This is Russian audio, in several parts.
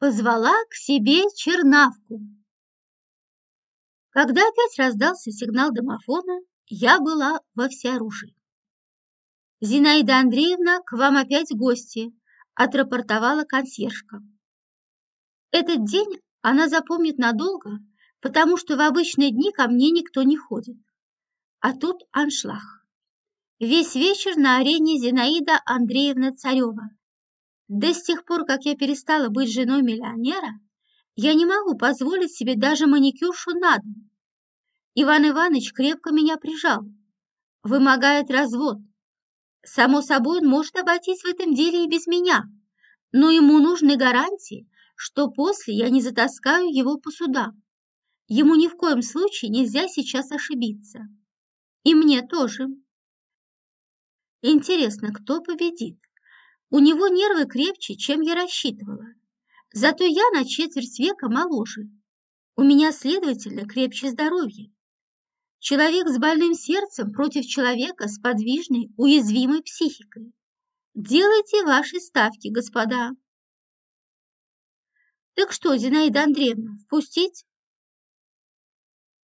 позвала к себе чернавку. Когда опять раздался сигнал домофона, я была во всеоружии. «Зинаида Андреевна, к вам опять гости», – отрапортовала консьержка. Этот день она запомнит надолго, потому что в обычные дни ко мне никто не ходит. А тут аншлаг. Весь вечер на арене Зинаида Андреевна Царева. До с тех пор, как я перестала быть женой миллионера, я не могу позволить себе даже маникюршу на дом. Иван Иванович крепко меня прижал. Вымогает развод. Само собой, он может обойтись в этом деле и без меня, но ему нужны гарантии, что после я не затаскаю его по судам. Ему ни в коем случае нельзя сейчас ошибиться. И мне тоже. Интересно, кто победит? У него нервы крепче, чем я рассчитывала. Зато я на четверть века моложе. У меня, следовательно, крепче здоровье. Человек с больным сердцем против человека с подвижной, уязвимой психикой. Делайте ваши ставки, господа. Так что, Зинаида Андреевна, впустить?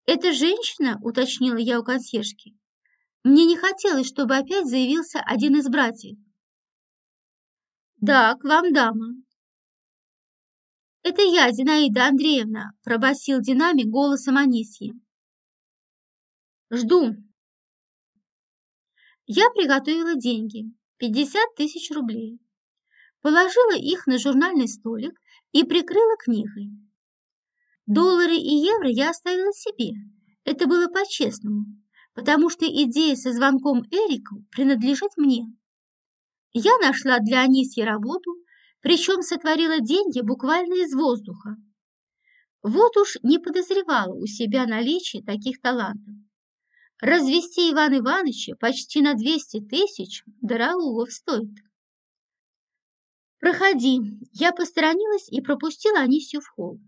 Это женщина, уточнила я у консьержки. Мне не хотелось, чтобы опять заявился один из братьев. Да, к вам дама. Это я, Зинаида Андреевна, пробасил динамик голосом Анисьи. Жду. Я приготовила деньги, 50 тысяч рублей. Положила их на журнальный столик и прикрыла книгой. Доллары и евро я оставила себе. Это было по-честному, потому что идея со звонком Эрику принадлежит мне. Я нашла для Анисьи работу, причем сотворила деньги буквально из воздуха. Вот уж не подозревала у себя наличие таких талантов. Развести Ивана Ивановича почти на 200 тысяч дорогого стоит. «Проходи». Я посторонилась и пропустила Анисию в холл.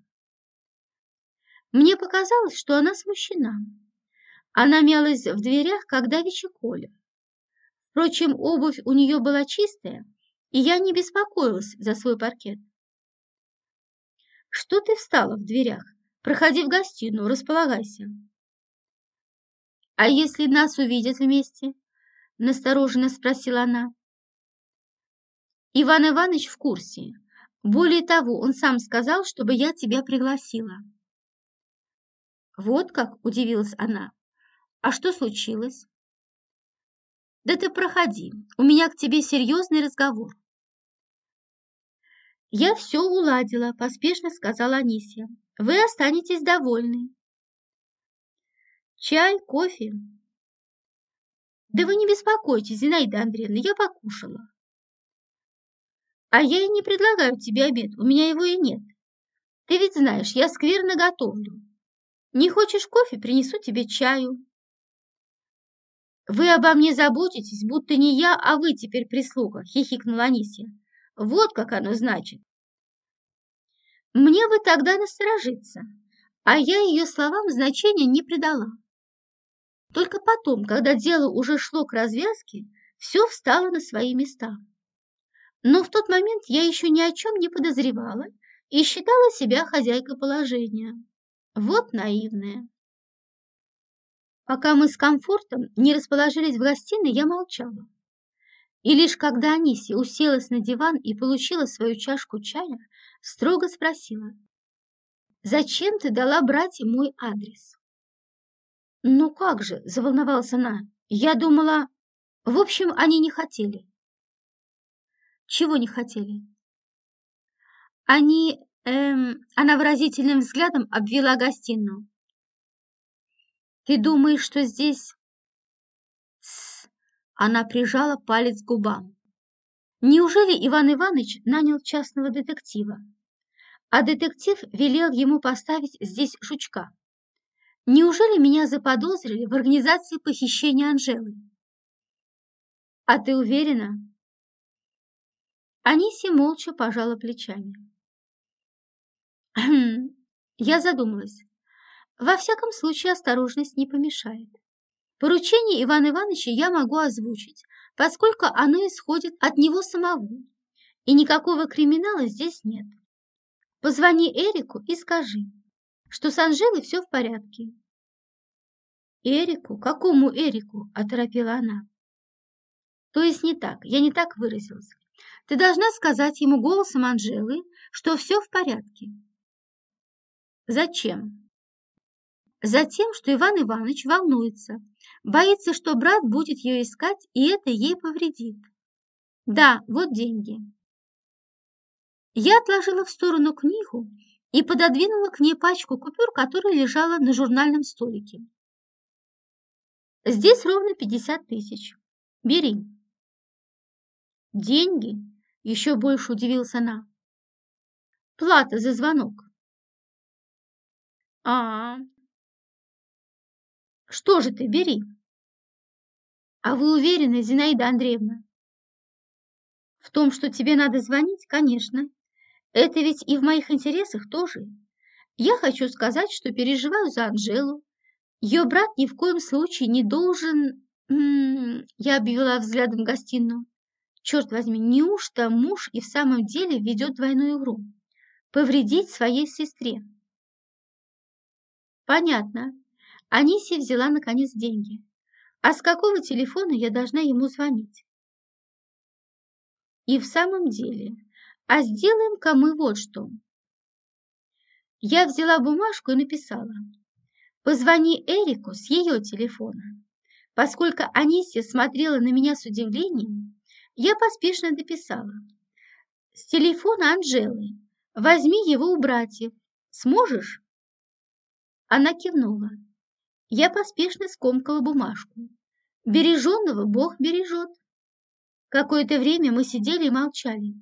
Мне показалось, что она смущена. Она мялась в дверях, как давеча Коля. Впрочем, обувь у нее была чистая, и я не беспокоилась за свой паркет. «Что ты встала в дверях? Проходи в гостиную, располагайся». «А если нас увидят вместе?» – настороженно спросила она. Иван Иванович в курсе. Более того, он сам сказал, чтобы я тебя пригласила. Вот как, удивилась она. А что случилось? Да ты проходи, у меня к тебе серьезный разговор. Я все уладила, поспешно сказала Анисия. Вы останетесь довольны. Чай, кофе? Да вы не беспокойтесь, Зинаида Андреевна, я покушала. А я и не предлагаю тебе обед, у меня его и нет. Ты ведь знаешь, я скверно готовлю. Не хочешь кофе, принесу тебе чаю. Вы обо мне заботитесь, будто не я, а вы теперь прислуга, хихикнула Анисия. Вот как оно значит. Мне бы тогда насторожиться, а я ее словам значения не придала. Только потом, когда дело уже шло к развязке, все встало на свои места. Но в тот момент я еще ни о чем не подозревала и считала себя хозяйкой положения. Вот наивная. Пока мы с комфортом не расположились в гостиной, я молчала. И лишь когда Анисия уселась на диван и получила свою чашку чая, строго спросила, «Зачем ты дала братьям мой адрес?» «Ну как же», — заволновалась она, «я думала...» В общем, они не хотели. Чего не хотели? Они... Эм, она выразительным взглядом обвела гостиную. Ты думаешь, что здесь... Тс, она прижала палец к губам. Неужели Иван Иванович нанял частного детектива? А детектив велел ему поставить здесь жучка. Неужели меня заподозрили в организации похищения Анжелы? А ты уверена? Анисия молча пожала плечами. Я задумалась. Во всяком случае, осторожность не помешает. Поручение Ивана Ивановича я могу озвучить, поскольку оно исходит от него самого, и никакого криминала здесь нет. Позвони Эрику и скажи, что с Анжелой все в порядке. Эрику? Какому Эрику? Оторопила она. То есть не так, я не так выразилась. Ты должна сказать ему голосом Анжелы, что все в порядке. Зачем? Затем, что Иван Иванович волнуется, боится, что брат будет ее искать, и это ей повредит. Да, вот деньги. Я отложила в сторону книгу и пододвинула к ней пачку купюр, которая лежала на журнальном столике. Здесь ровно 50 тысяч. Бери. Деньги? Еще больше удивилась она. Плата за звонок. А, -а. Что же ты, бери. А вы уверены, Зинаида Андреевна? В том, что тебе надо звонить, конечно. Это ведь и в моих интересах тоже. Я хочу сказать, что переживаю за Анжелу. Ее брат ни в коем случае не должен... М -м я обвела взглядом гостиную. Черт возьми, неужто муж и в самом деле ведет двойную игру? Повредить своей сестре. Понятно. Анисия взяла наконец деньги. А с какого телефона я должна ему звонить? И в самом деле, а сделаем-ка мы вот что. Я взяла бумажку и написала. Позвони Эрику с ее телефона. Поскольку Анисия смотрела на меня с удивлением, я поспешно дописала. С телефона Анжелы. Возьми его у братьев. Сможешь? Она кивнула. Я поспешно скомкала бумажку. Береженного Бог бережет. Какое-то время мы сидели и молчали.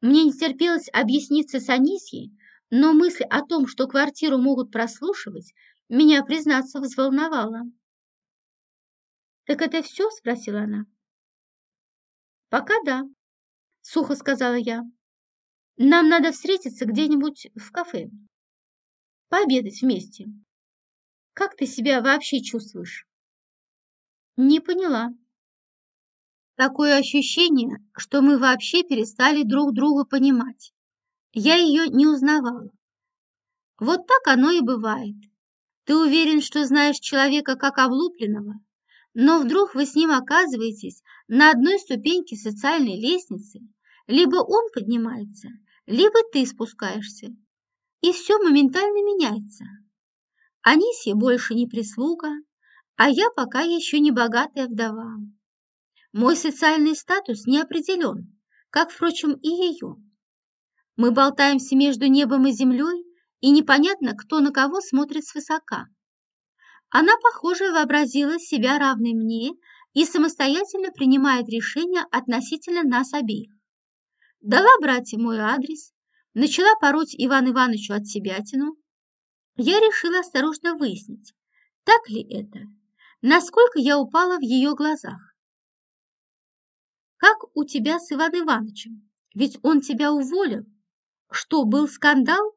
Мне не терпелось объясниться с Анисьей, но мысль о том, что квартиру могут прослушивать, меня, признаться, взволновала. «Так это все?» – спросила она. «Пока да», – сухо сказала я. «Нам надо встретиться где-нибудь в кафе. Пообедать вместе. Как ты себя вообще чувствуешь?» «Не поняла». Такое ощущение, что мы вообще перестали друг друга понимать. Я ее не узнавала. Вот так оно и бывает. Ты уверен, что знаешь человека как облупленного, но вдруг вы с ним оказываетесь на одной ступеньке социальной лестницы, либо он поднимается, либо ты спускаешься, и все моментально меняется. Анисия больше не прислуга, а я пока еще не богатая вдова. Мой социальный статус не определен, как, впрочем, и ее. Мы болтаемся между небом и землей, и непонятно, кто на кого смотрит свысока. Она, похоже, вообразила себя равной мне и самостоятельно принимает решения относительно нас обеих. Дала братьям мой адрес, начала пороть Иван Ивановичу от себятину, я решила осторожно выяснить, так ли это, насколько я упала в ее глазах. «Как у тебя с Иван Ивановичем? Ведь он тебя уволил. Что, был скандал?»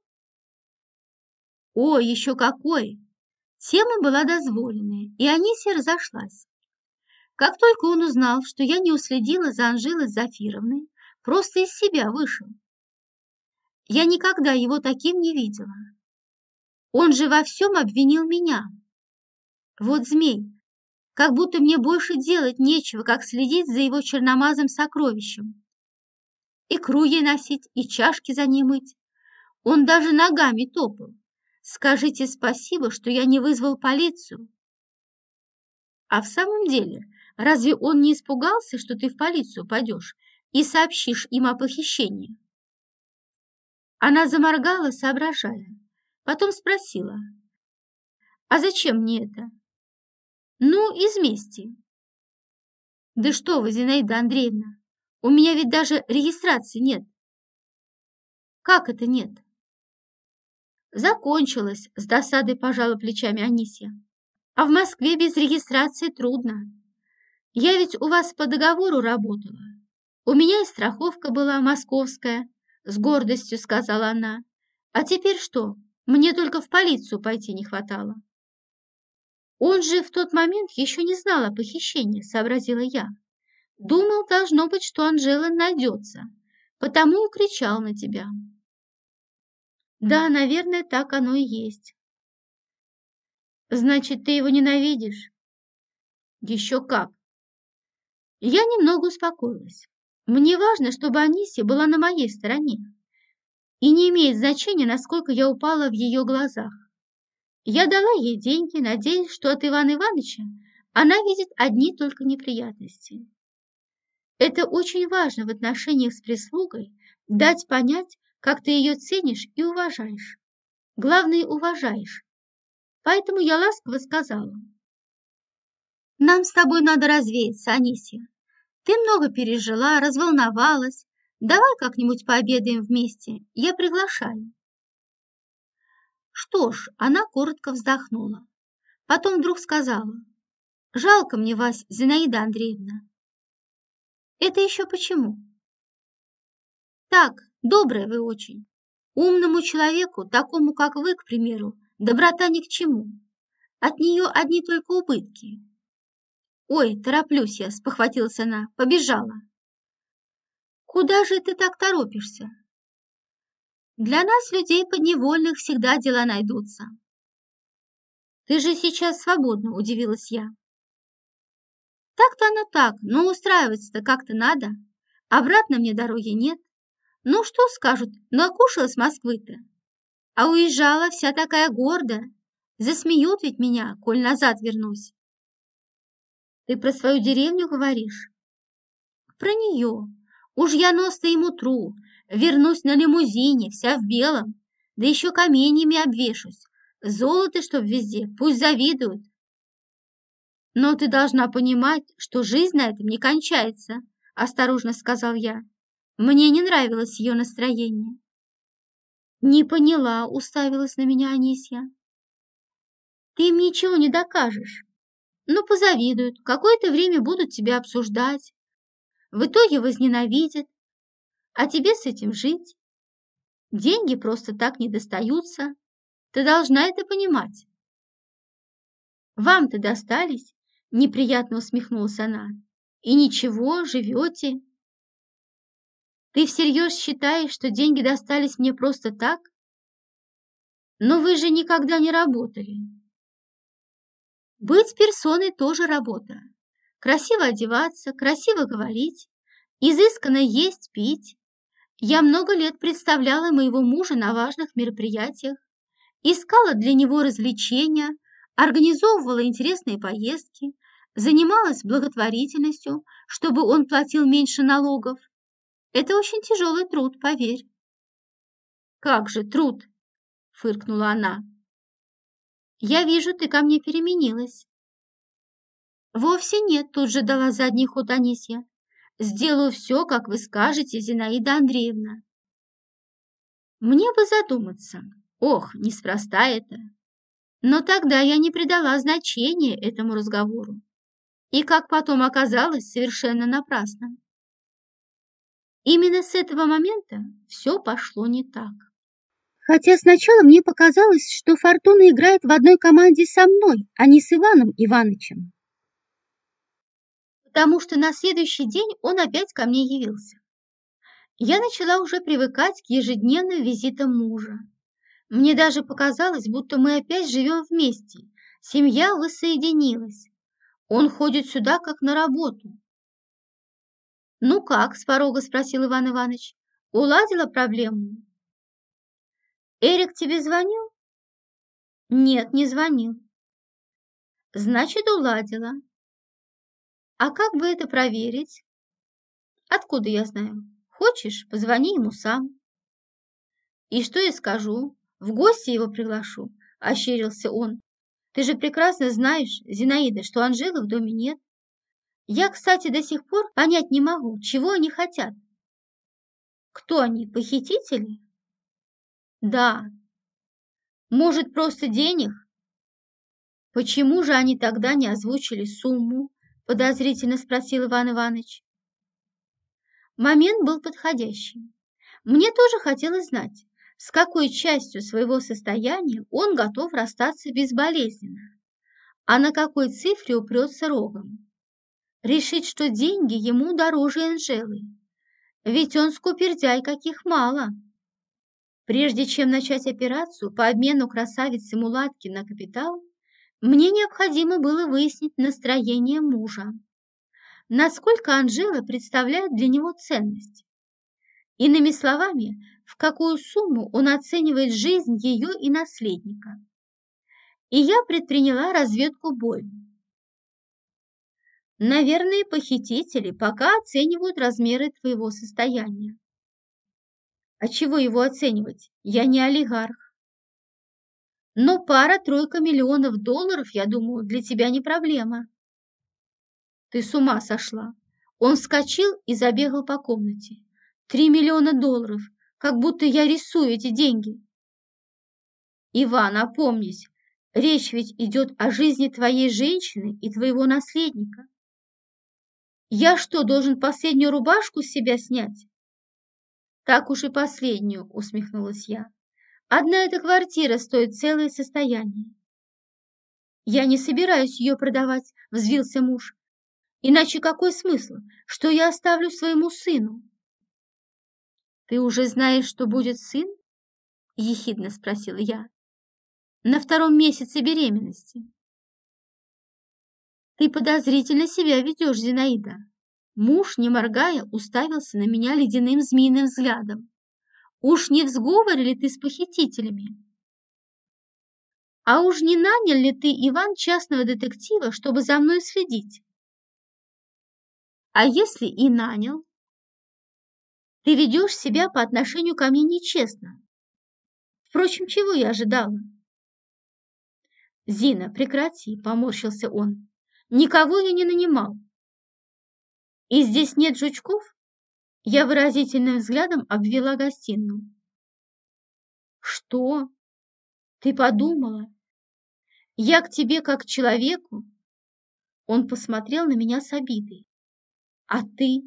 «О, еще какой!» Тема была дозволенная, и Анисия разошлась. Как только он узнал, что я не уследила за Анжелой Зафировной, просто из себя вышел. Я никогда его таким не видела. Он же во всем обвинил меня. Вот змей, как будто мне больше делать нечего, как следить за его черномазым сокровищем. Икру ей носить и чашки за ней мыть. Он даже ногами топал. Скажите спасибо, что я не вызвал полицию. А в самом деле, разве он не испугался, что ты в полицию пойдешь и сообщишь им о похищении? Она заморгала, соображая. Потом спросила, «А зачем мне это?» «Ну, из мести». «Да что вы, Зинаида Андреевна, у меня ведь даже регистрации нет». «Как это нет?» «Закончилось», — с досадой пожала плечами Анисия. «А в Москве без регистрации трудно. Я ведь у вас по договору работала. У меня и страховка была московская», — с гордостью сказала она. «А теперь что, мне только в полицию пойти не хватало. Он же в тот момент еще не знал о похищении, сообразила я. Думал, должно быть, что Анжела найдется, потому кричал на тебя. Да, наверное, так оно и есть. Значит, ты его ненавидишь? Еще как. Я немного успокоилась. Мне важно, чтобы Анисия была на моей стороне. И не имеет значения, насколько я упала в ее глазах. Я дала ей деньги, надеясь, что от Ивана Ивановича она видит одни только неприятности. Это очень важно в отношениях с прислугой, дать понять, как ты ее ценишь и уважаешь. Главное, уважаешь. Поэтому я ласково сказала. Нам с тобой надо развеяться, Анисия. Ты много пережила, разволновалась. Давай как-нибудь пообедаем вместе. Я приглашаю. Что ж, она коротко вздохнула. Потом вдруг сказала. Жалко мне вас, Зинаида Андреевна. Это еще почему? Так, добрая вы очень. Умному человеку, такому как вы, к примеру, доброта ни к чему. От нее одни только убытки. Ой, тороплюсь я, спохватилась она, побежала. Куда же ты так торопишься? Для нас, людей подневольных, всегда дела найдутся. Ты же сейчас свободна, удивилась я. Так-то оно так, но устраиваться-то как-то надо. Обратно мне дороги нет. Ну что скажут, накушалась Москвы-то. А уезжала вся такая гордая. Засмеют ведь меня, коль назад вернусь. Ты про свою деревню говоришь? Про нее. Уж я нос-то ему тру, вернусь на лимузине, вся в белом, да еще каменьями обвешусь. Золото, чтоб везде, пусть завидуют. «Но ты должна понимать, что жизнь на этом не кончается», – осторожно сказал я. Мне не нравилось ее настроение. «Не поняла», – уставилась на меня Анисья. «Ты им ничего не докажешь. Ну, позавидуют, какое-то время будут тебя обсуждать. В итоге возненавидят. А тебе с этим жить. Деньги просто так не достаются. Ты должна это понимать. Вам-то достались, Неприятно усмехнулась она. И ничего, живете. Ты всерьез считаешь, что деньги достались мне просто так? Но вы же никогда не работали. Быть персоной тоже работа. Красиво одеваться, красиво говорить, изысканно есть, пить. Я много лет представляла моего мужа на важных мероприятиях, искала для него развлечения, организовывала интересные поездки, занималась благотворительностью, чтобы он платил меньше налогов. Это очень тяжелый труд, поверь. Как же труд? фыркнула она. Я вижу, ты ко мне переменилась. Вовсе нет, тут же дала задний ход Анисья. Сделаю все, как вы скажете, Зинаида Андреевна. Мне бы задуматься. Ох, неспроста это. Но тогда я не придала значения этому разговору. И, как потом оказалось, совершенно напрасно. Именно с этого момента все пошло не так. Хотя сначала мне показалось, что Фортуна играет в одной команде со мной, а не с Иваном Ивановичем. Потому что на следующий день он опять ко мне явился. Я начала уже привыкать к ежедневным визитам мужа. Мне даже показалось, будто мы опять живем вместе. Семья воссоединилась. Он ходит сюда, как на работу. «Ну как?» – с порога спросил Иван Иванович. «Уладила проблему?» «Эрик тебе звонил?» «Нет, не звонил». «Значит, уладила». «А как бы это проверить?» «Откуда я знаю? Хочешь, позвони ему сам». «И что я скажу? В гости его приглашу», – ощерился он. Ты же прекрасно знаешь, Зинаида, что Анжелы в доме нет. Я, кстати, до сих пор понять не могу, чего они хотят. Кто они, похитители? Да. Может, просто денег? Почему же они тогда не озвучили сумму? Подозрительно спросил Иван Иванович. Момент был подходящий. Мне тоже хотелось знать, с какой частью своего состояния он готов расстаться безболезненно, а на какой цифре упрется рогом. Решить, что деньги ему дороже Анжелы, ведь он скупердяй каких мало. Прежде чем начать операцию по обмену красавицы Мулатки на капитал, мне необходимо было выяснить настроение мужа. Насколько Анжела представляет для него ценность. Иными словами, в какую сумму он оценивает жизнь ее и наследника. И я предприняла разведку боем. Наверное, похитители пока оценивают размеры твоего состояния. А чего его оценивать? Я не олигарх. Но пара-тройка миллионов долларов, я думаю, для тебя не проблема. Ты с ума сошла. Он вскочил и забегал по комнате. Три миллиона долларов, как будто я рисую эти деньги. Иван, опомнись, речь ведь идет о жизни твоей женщины и твоего наследника. Я что, должен последнюю рубашку с себя снять? Так уж и последнюю, усмехнулась я. Одна эта квартира стоит целое состояние. Я не собираюсь ее продавать, взвился муж. Иначе какой смысл, что я оставлю своему сыну? Ты уже знаешь, что будет сын? Ехидно спросила я. На втором месяце беременности. Ты подозрительно себя ведешь, Зинаида. Муж, не моргая, уставился на меня ледяным змеиным взглядом. Уж не в сговоре ли ты с похитителями? А уж не нанял ли ты, Иван, частного детектива, чтобы за мной следить? А если и нанял? Ты ведешь себя по отношению ко мне нечестно. Впрочем, чего я ожидала? Зина, прекрати, поморщился он. Никого я не нанимал. И здесь нет жучков? Я выразительным взглядом обвела гостиную. Что? Ты подумала? Я к тебе как к человеку? Он посмотрел на меня с обидой. А ты?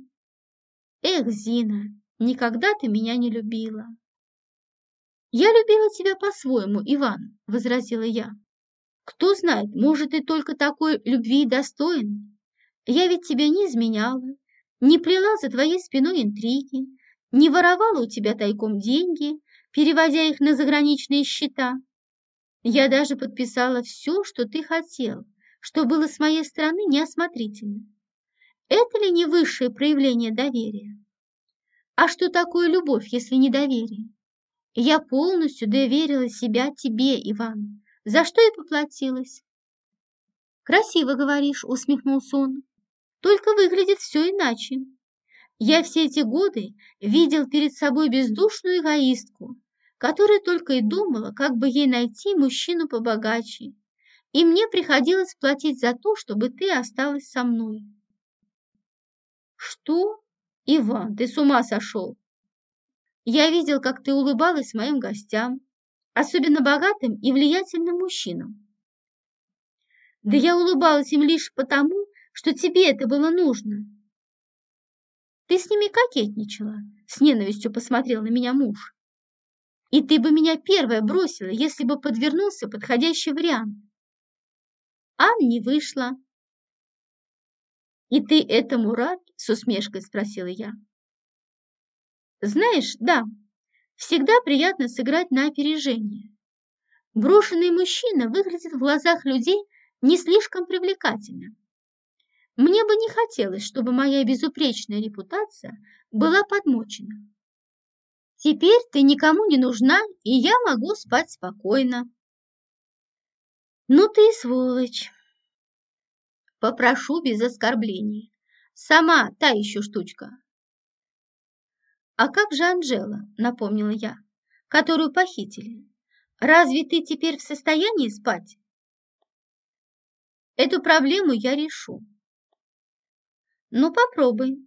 Эх, Зина, никогда ты меня не любила. Я любила тебя по-своему, Иван, возразила я. Кто знает, может, ты только такой любви достоин? Я ведь тебя не изменяла, не плела за твоей спиной интриги, не воровала у тебя тайком деньги, переводя их на заграничные счета. Я даже подписала все, что ты хотел, что было с моей стороны неосмотрительно. Это ли не высшее проявление доверия? А что такое любовь, если не доверие? Я полностью доверила себя тебе, Иван, за что и поплатилась. Красиво говоришь, усмехнулся он. Только выглядит все иначе. Я все эти годы видел перед собой бездушную эгоистку, которая только и думала, как бы ей найти мужчину побогаче. И мне приходилось платить за то, чтобы ты осталась со мной. Что? Иван, ты с ума сошел? Я видел, как ты улыбалась моим гостям, особенно богатым и влиятельным мужчинам. Да я улыбалась им лишь потому, что тебе это было нужно. Ты с ними кокетничала, с ненавистью посмотрел на меня муж. И ты бы меня первая бросила, если бы подвернулся подходящий вариант. А не вышло. И ты этому рад? С усмешкой спросила я. Знаешь, да, всегда приятно сыграть на опережение. Брошенный мужчина выглядит в глазах людей не слишком привлекательно. Мне бы не хотелось, чтобы моя безупречная репутация была подмочена. Теперь ты никому не нужна, и я могу спать спокойно. Ну ты сволочь. Попрошу без оскорбления. Сама та еще штучка. А как же Анжела, напомнила я, которую похитили? Разве ты теперь в состоянии спать? Эту проблему я решу. Ну, попробуй.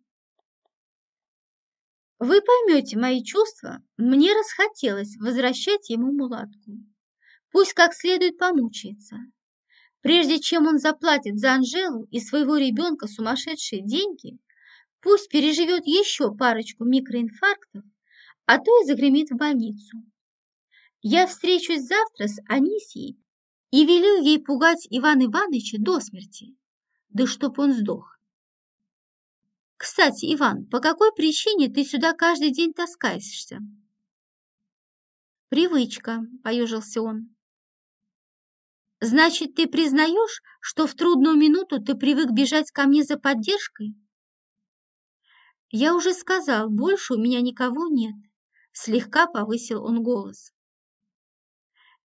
Вы поймете мои чувства, мне расхотелось возвращать ему мулатку. Пусть как следует помучается. Прежде чем он заплатит за Анжелу и своего ребенка сумасшедшие деньги, пусть переживет еще парочку микроинфарктов, а то и загремит в больницу. Я встречусь завтра с Анисией и велю ей пугать Ивана Ивановича до смерти, да чтоб он сдох. Кстати, Иван, по какой причине ты сюда каждый день таскаешься? Привычка, поежился он. Значит, ты признаешь, что в трудную минуту ты привык бежать ко мне за поддержкой? Я уже сказал, больше у меня никого нет. Слегка повысил он голос.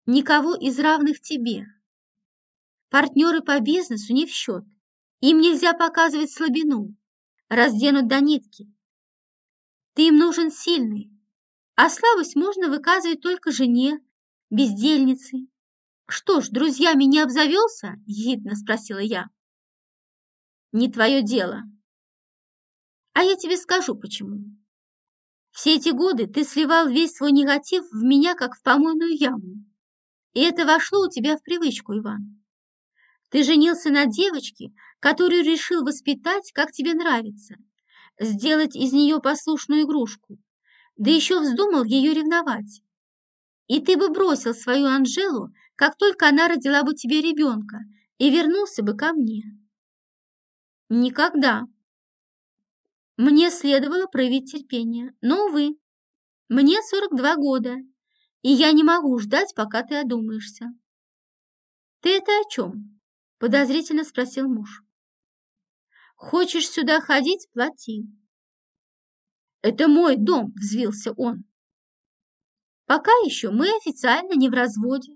Никого из равных тебе. Партнеры по бизнесу не в счет. Им нельзя показывать слабину, разденут до нитки. Ты им нужен сильный, а слабость можно выказывать только жене, бездельнице. Что ж, друзьями не обзавелся? Ехидно спросила я. Не твое дело. А я тебе скажу, почему. Все эти годы ты сливал весь свой негатив в меня, как в помойную яму. И это вошло у тебя в привычку, Иван. Ты женился на девочке, которую решил воспитать, как тебе нравится, сделать из нее послушную игрушку, да еще вздумал ее ревновать. И ты бы бросил свою Анжелу, как только она родила бы тебе ребенка, и вернулся бы ко мне. Никогда. Мне следовало проявить терпение, но, увы, мне 42 года, и я не могу ждать, пока ты одумаешься. Ты это о чем? Подозрительно спросил муж. Хочешь сюда ходить, плати. Это мой дом, взвился он. Пока еще мы официально не в разводе,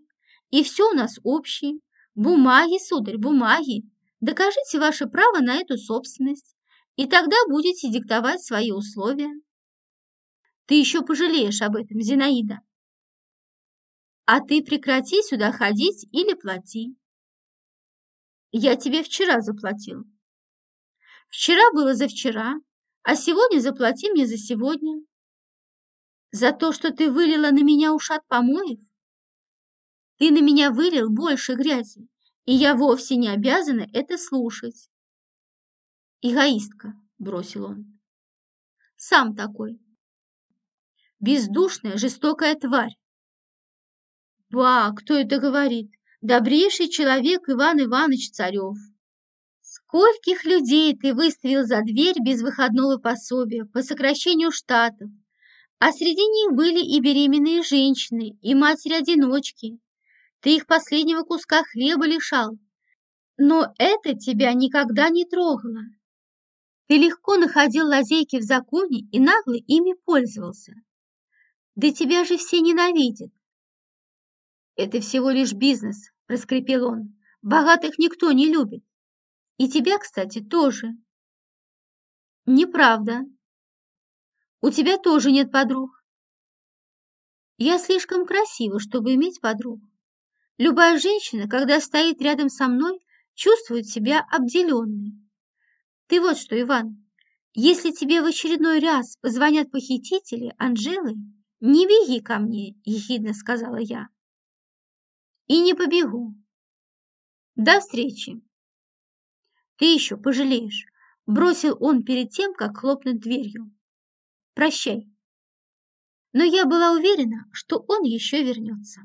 и все у нас общее. Бумаги, сударь, бумаги. Докажите ваше право на эту собственность, и тогда будете диктовать свои условия. Ты еще пожалеешь об этом, Зинаида. А ты прекрати сюда ходить или плати. Я тебе вчера заплатил. Вчера было за вчера, а сегодня заплати мне за сегодня. За то, что ты вылила на меня ушат помоев? Ты на меня вылил больше грязи, и я вовсе не обязана это слушать. Эгоистка, бросил он. Сам такой. Бездушная, жестокая тварь. Ба, кто это говорит? добрейший человек Иван Иванович Царев. Скольких людей ты выставил за дверь без выходного пособия по сокращению штатов, а среди них были и беременные женщины, и матери-одиночки. Ты их последнего куска хлеба лишал, но это тебя никогда не трогало. Ты легко находил лазейки в законе и нагло ими пользовался. Да тебя же все ненавидят. Это всего лишь бизнес, проскрипел он. Богатых никто не любит. И тебя, кстати, тоже. Неправда. У тебя тоже нет подруг. Я слишком красива, чтобы иметь подруг. Любая женщина, когда стоит рядом со мной, чувствует себя обделенной. Ты вот что, Иван, если тебе в очередной раз позвонят похитители Анжелы, не беги ко мне, ехидно сказала я и не побегу. До встречи. Ты еще пожалеешь, бросил он перед тем, как хлопнуть дверью. Прощай. Но я была уверена, что он еще вернется.